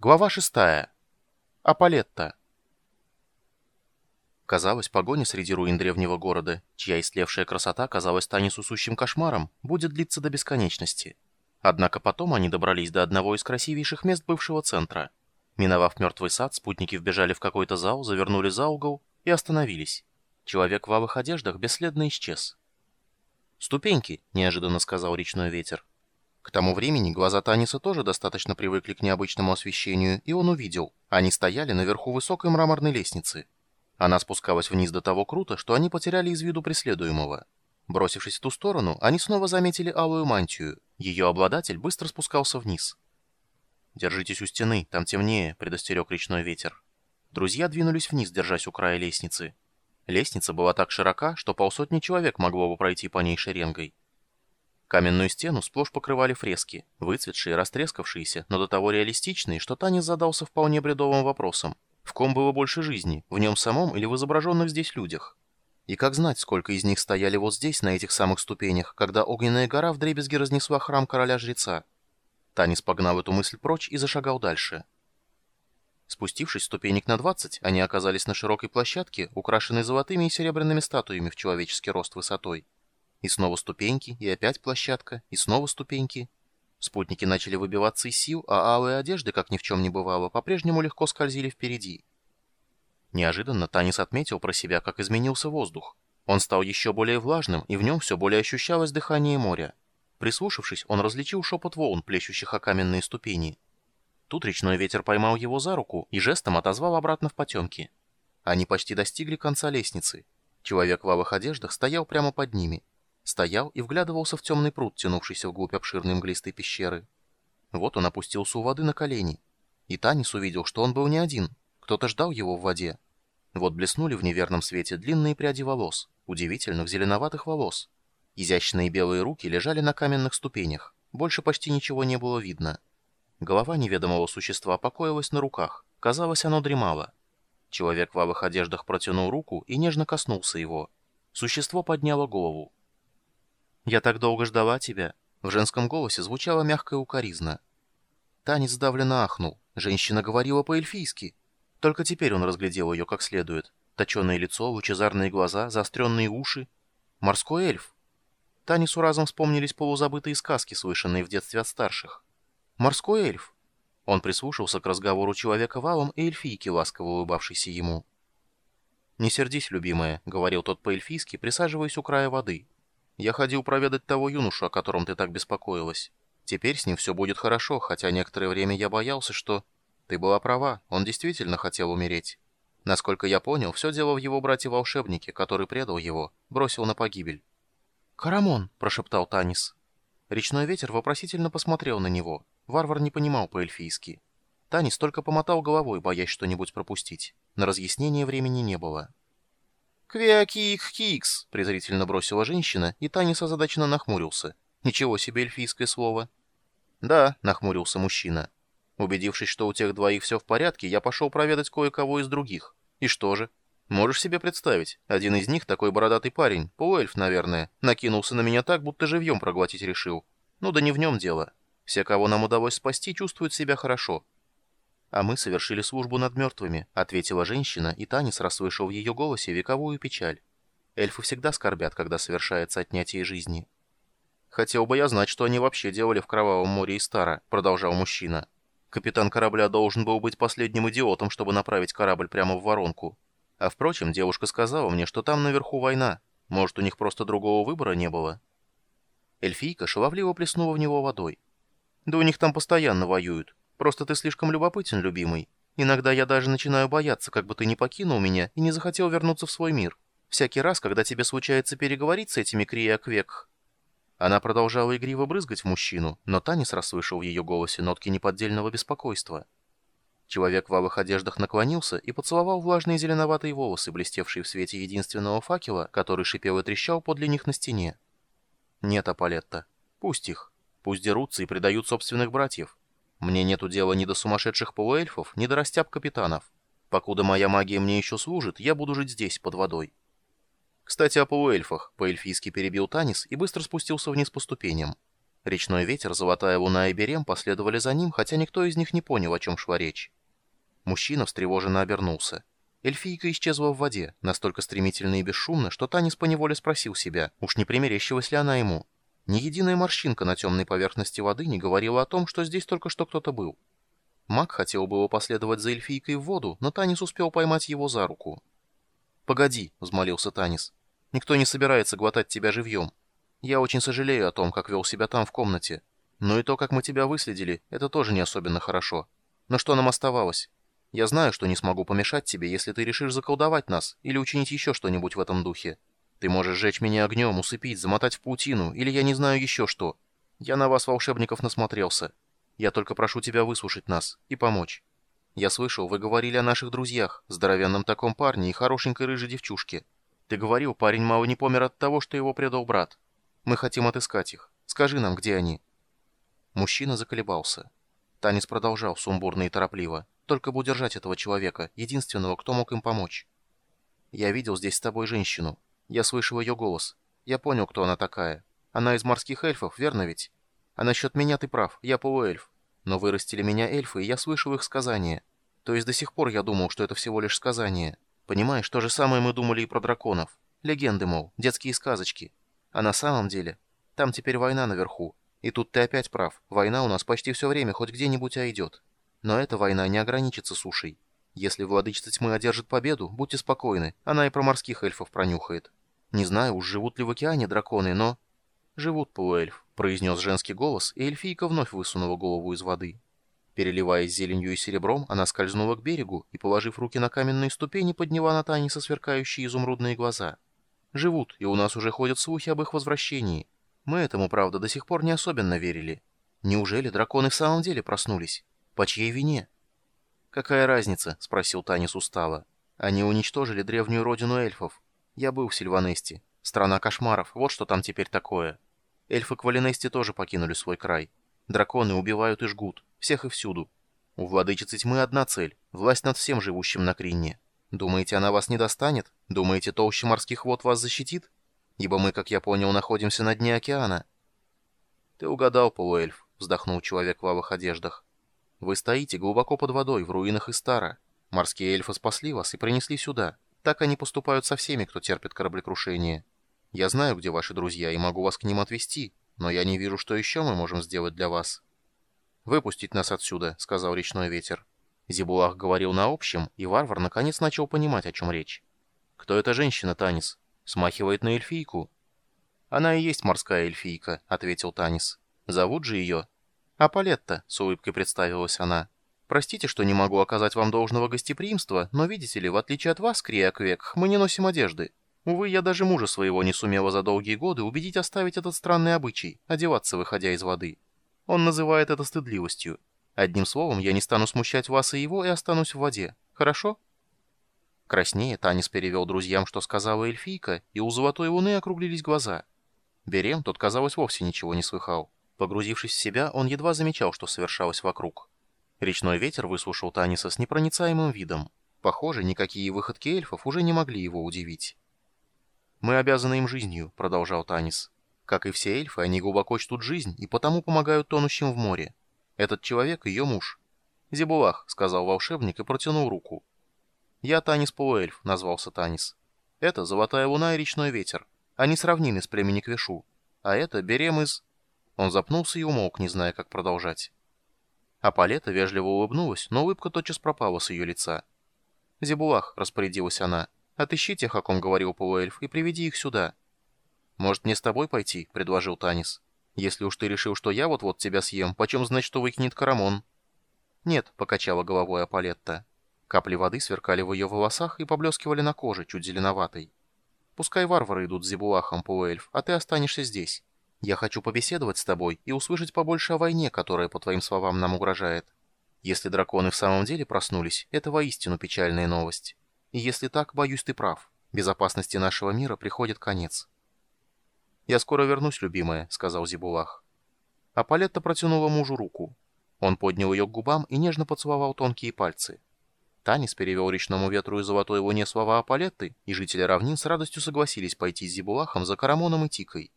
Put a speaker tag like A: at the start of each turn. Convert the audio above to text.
A: Глава шестая. Аполетта. Казалось, погоня среди руин древнего города, чья истлевшая красота казалась Танису сущим кошмаром, будет длиться до бесконечности. Однако потом они добрались до одного из красивейших мест бывшего центра. Миновав мертвый сад, спутники вбежали в какой-то зал, завернули за угол и остановились. Человек в алых одеждах бесследно исчез. «Ступеньки», — неожиданно сказал речной ветер. К тому времени глаза Таниса тоже достаточно привыкли к необычному освещению, и он увидел. Они стояли наверху высокой мраморной лестницы. Она спускалась вниз до того круто, что они потеряли из виду преследуемого. Бросившись в ту сторону, они снова заметили алую мантию. Ее обладатель быстро спускался вниз. «Держитесь у стены, там темнее», — предостерег речной ветер. Друзья двинулись вниз, держась у края лестницы. Лестница была так широка, что полсотни человек могло бы пройти по ней шеренгой. Каменную стену сплошь покрывали фрески, выцветшие, растрескавшиеся, но до того реалистичные, что Танис задался вполне бредовым вопросом. В ком было больше жизни, в нем самом или в изображенных здесь людях? И как знать, сколько из них стояли вот здесь, на этих самых ступенях, когда огненная гора вдребезги разнесла храм короля-жреца? Танис погнал эту мысль прочь и зашагал дальше. Спустившись ступенек на 20, они оказались на широкой площадке, украшенной золотыми и серебряными статуями в человеческий рост высотой. И снова ступеньки, и опять площадка, и снова ступеньки. Спутники начали выбиваться из сил, а алые одежды, как ни в чем не бывало, по-прежнему легко скользили впереди. Неожиданно Танис отметил про себя, как изменился воздух. Он стал еще более влажным, и в нем все более ощущалось дыхание моря. Прислушавшись, он различил шепот волн, плещущих о каменные ступени. Тут речной ветер поймал его за руку и жестом отозвал обратно в потемки. Они почти достигли конца лестницы. Человек в алых одеждах стоял прямо под ними стоял и вглядывался в темный пруд, тянувшийся вглубь обширной мглистой пещеры. Вот он опустился у воды на колени. И Танис увидел, что он был не один. Кто-то ждал его в воде. Вот блеснули в неверном свете длинные пряди волос, удивительных зеленоватых волос. Изящные белые руки лежали на каменных ступенях. Больше почти ничего не было видно. Голова неведомого существа покоилась на руках. Казалось, оно дремало. Человек в алых одеждах протянул руку и нежно коснулся его. Существо подняло голову. «Я так долго ждала тебя». В женском голосе звучала мягкая укоризна. Танец сдавленно ахнул. Женщина говорила по-эльфийски. Только теперь он разглядел ее как следует. Точеное лицо, лучезарные глаза, заостренные уши. Морской эльф. Танису разом вспомнились полузабытые сказки, слышанные в детстве от старших. Морской эльф. Он прислушался к разговору человека валом и эльфийки, ласково улыбавшейся ему. «Не сердись, любимая», — говорил тот по-эльфийски, присаживаясь у края воды. Я ходил проведать того юношу, о котором ты так беспокоилась. Теперь с ним все будет хорошо, хотя некоторое время я боялся, что... Ты была права, он действительно хотел умереть. Насколько я понял, все дело в его брате-волшебнике, который предал его, бросил на погибель. «Карамон!» — прошептал Танис. Речной ветер вопросительно посмотрел на него. Варвар не понимал по-эльфийски. Танис только помотал головой, боясь что-нибудь пропустить. На разъяснение времени не было.
B: «Квякик-кикс!» — презрительно бросила женщина, и Танис озадаченно нахмурился. «Ничего себе эльфийское слово!» «Да», — нахмурился мужчина. «Убедившись, что у тех двоих все в порядке, я пошел проведать кое-кого из других. И что же? Можешь себе представить, один из них, такой бородатый парень, полуэльф, наверное, накинулся на меня так, будто живьем проглотить решил. Ну да не в нем дело. Все, кого нам удалось спасти, чувствуют себя хорошо. «А мы совершили службу над мертвыми», — ответила женщина, и Танис расслышал в ее голосе вековую печаль. Эльфы всегда скорбят, когда совершается отнятие жизни. «Хотел бы я знать, что они вообще делали в Кровавом море и Стара», — продолжал мужчина. «Капитан корабля должен был быть последним идиотом, чтобы направить корабль прямо в воронку. А впрочем, девушка сказала мне, что там наверху война. Может, у них просто другого выбора не было?» Эльфийка шаловливо плеснула в него водой. «Да у них там постоянно воюют. Просто ты слишком любопытен, любимый. Иногда я даже начинаю бояться, как бы ты не покинул меня и не захотел вернуться в свой мир. Всякий раз, когда тебе случается переговорить с этими Криаквек...» Она продолжала игриво брызгать в мужчину, но Танис расслышал в ее голосе нотки неподдельного беспокойства. Человек в алых одеждах наклонился и поцеловал влажные зеленоватые волосы, блестевшие в свете единственного факела, который шипел и трещал подле них на стене. «Нет, Аполетта. Пусть их. Пусть дерутся и предают собственных братьев. Мне нету дела ни до сумасшедших полуэльфов, ни до растяб капитанов. Покуда моя магия мне еще служит, я буду жить здесь, под водой. Кстати, о полуэльфах. По-эльфийски перебил Танис и быстро спустился вниз по ступеням.
A: Речной ветер, Золотая луна и Берем последовали за ним, хотя никто из них не понял, о чем шла речь. Мужчина встревоженно обернулся. Эльфийка исчезла в воде, настолько стремительно и бесшумно, что Танис поневоле спросил себя, уж не примерещилась ли она ему. Ни единая морщинка на темной поверхности воды не говорила о том, что здесь только что кто-то был. Маг хотел было последовать за эльфийкой в воду, но Танис успел поймать его за руку. «Погоди», — взмолился Танис. «Никто не собирается глотать тебя живьем. Я очень сожалею о том, как вел себя там в комнате. Но и то, как мы тебя выследили, это тоже не особенно хорошо. Но что нам оставалось? Я знаю, что не смогу помешать тебе, если ты решишь заколдовать нас или учинить еще что-нибудь в этом духе. Ты можешь сжечь меня огнем, усыпить, замотать в паутину, или я не знаю еще что. Я на вас, волшебников, насмотрелся. Я только прошу тебя выслушать нас и помочь. Я слышал, вы говорили о наших друзьях, здоровенном таком парне и хорошенькой рыжей девчушке. Ты говорил, парень мало не помер от того, что его предал брат. Мы хотим отыскать их. Скажи нам, где они». Мужчина заколебался. Танец продолжал сумбурно и торопливо. «Только бы удержать этого человека, единственного, кто мог им помочь. Я видел здесь с тобой женщину. Я слышал ее голос. Я понял, кто она такая. Она из морских эльфов, верно ведь? А насчет меня ты прав, я полуэльф. Но вырастили меня эльфы, и я слышал их сказания. То есть до сих пор я думал, что это всего лишь сказания. Понимаешь, то же самое мы думали и про драконов. Легенды, мол, детские сказочки. А на самом деле, там теперь война наверху. И тут ты опять прав. Война у нас почти все время хоть где-нибудь а идет. Но эта война не ограничится сушей. Если владычица тьмы одержит победу, будьте спокойны, она и про морских эльфов пронюхает. Не знаю, уж живут ли в океане драконы, но... Живут полуэльф, произнес женский голос, и эльфийка вновь высунула голову из воды. Переливаясь зеленью и серебром, она скользнула к берегу и, положив руки на каменные ступени, подняла на Таниса сверкающие изумрудные глаза — Живут, и у нас уже ходят слухи об их возвращении. Мы этому, правда, до сих пор не особенно верили. Неужели драконы в самом деле проснулись? По чьей вине? «Какая разница?» — спросил Танис устало. «Они уничтожили древнюю родину эльфов. Я был в Сильванесте. Страна кошмаров, вот что там теперь такое. Эльфы Квалинести тоже покинули свой край. Драконы убивают и жгут, всех и всюду. У владычицы тьмы одна цель — власть над всем живущим на Кринне. Думаете, она вас не достанет? Думаете, толща морских вод вас защитит? Ибо мы, как я понял, находимся на дне океана. Ты угадал, полуэльф, вздохнул человек в лавых одеждах. Вы стоите глубоко под водой, в руинах Истара. Морские эльфы спасли вас и принесли сюда. Так они поступают со всеми, кто терпит кораблекрушение. Я знаю, где ваши друзья, и могу вас к ним отвезти, но я не вижу, что еще мы можем сделать для вас. «Выпустить нас отсюда», — сказал речной ветер. Зибулах говорил на общем, и варвар наконец начал понимать, о чем речь. «Кто эта женщина, Танис? Смахивает на эльфийку». «Она и есть морская эльфийка», — ответил Танис. «Зовут же ее?» «Аполетта», — с улыбкой представилась она. «Простите, что не могу оказать вам должного гостеприимства, но, видите ли, в отличие от вас, Криаквек, мы не носим одежды. Увы, я даже мужа своего не сумела за долгие годы убедить оставить этот странный обычай, одеваться, выходя из воды. Он называет это стыдливостью. Одним словом, я не стану смущать вас и его и останусь в воде. Хорошо?» Краснее Танис перевел друзьям, что сказала эльфийка, и у Золотой Луны округлились глаза. Берем тот, казалось, вовсе ничего не слыхал. Погрузившись в себя, он едва замечал, что совершалось вокруг. Речной ветер выслушал Таниса с непроницаемым видом. Похоже, никакие выходки эльфов уже не могли его удивить. «Мы обязаны им жизнью», — продолжал Танис. «Как и все эльфы, они глубоко чтут жизнь и потому помогают тонущим в море. Этот человек — ее муж. «Зебулах», — сказал волшебник и протянул руку. «Я Танис Полуэльф», — назвался Танис. «Это Золотая Луна и Речной Ветер. Они сравнены с племени Квешу. А это Берем из...» Он запнулся и умолк, не зная, как продолжать. А вежливо улыбнулась, но улыбка тотчас пропала с ее лица. «Зебулах», — распорядилась она, — «отыщи тех, о ком говорил полуэльф, и приведи их сюда». «Может, мне с тобой пойти?» — предложил Танис. Если уж ты решил, что я вот-вот тебя съем, почем знать, что выкинет Карамон?» «Нет», — покачала головой Аполетта. Капли воды сверкали в ее волосах и поблескивали на коже, чуть зеленоватой. «Пускай варвары идут с Зебуахом, полуэльф, а ты останешься здесь. Я хочу побеседовать с тобой и услышать побольше о войне, которая, по твоим словам, нам угрожает. Если драконы в самом деле проснулись, это воистину печальная новость. И если так, боюсь, ты прав. Безопасности нашего мира приходит конец». «Я скоро вернусь, любимая», — сказал Зибулах. А Палетта протянула мужу руку. Он поднял ее к губам и нежно поцеловал тонкие пальцы. Танис перевел речному ветру и золотой луне слова Аполетты, и жители равнин с радостью согласились пойти с Зибулахом за Карамоном и Тикой.